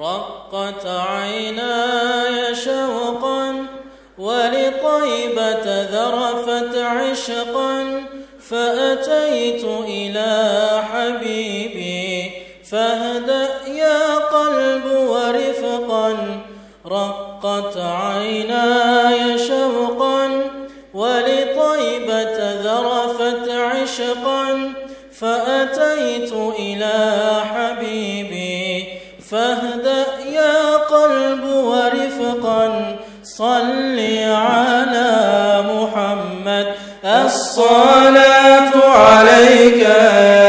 رقت عيناي شوقا ولطيبة ذرفت عشقا فأتيت إلى حبيبي فاهدأ يا قلب ورفقا رقت عيناي شوقا ولطيبة ذرفت عشقا فأتيت إلى صل على محمد. الصلاة عليك يا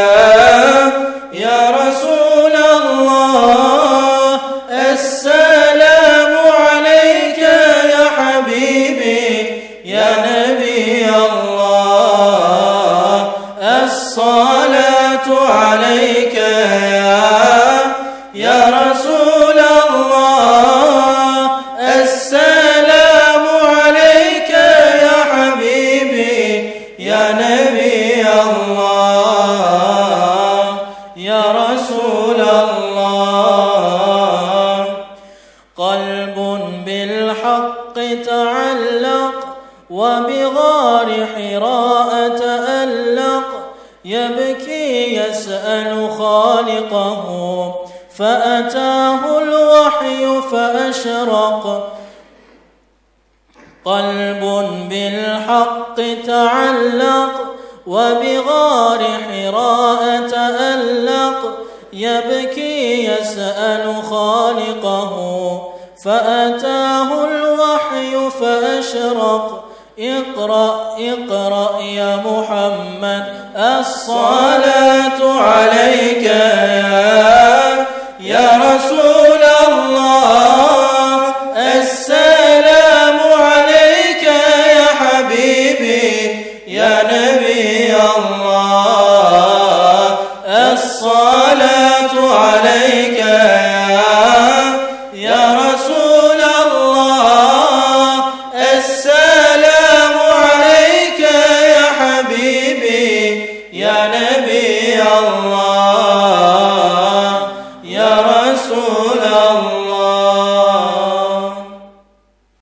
قلب بالحق تعلق وبغار حراء تألق يبكي يسأل خالقه فأتاه الوحي فأشرق. قلب بالحق تعلق وبغار حراء تألق يبكي خالقه فأتاه الوحي فأشرق. اقرأ اقرأ يا محمد الصلاة عليك يا يا رسول Ya Nebi Allah Ya Rabbi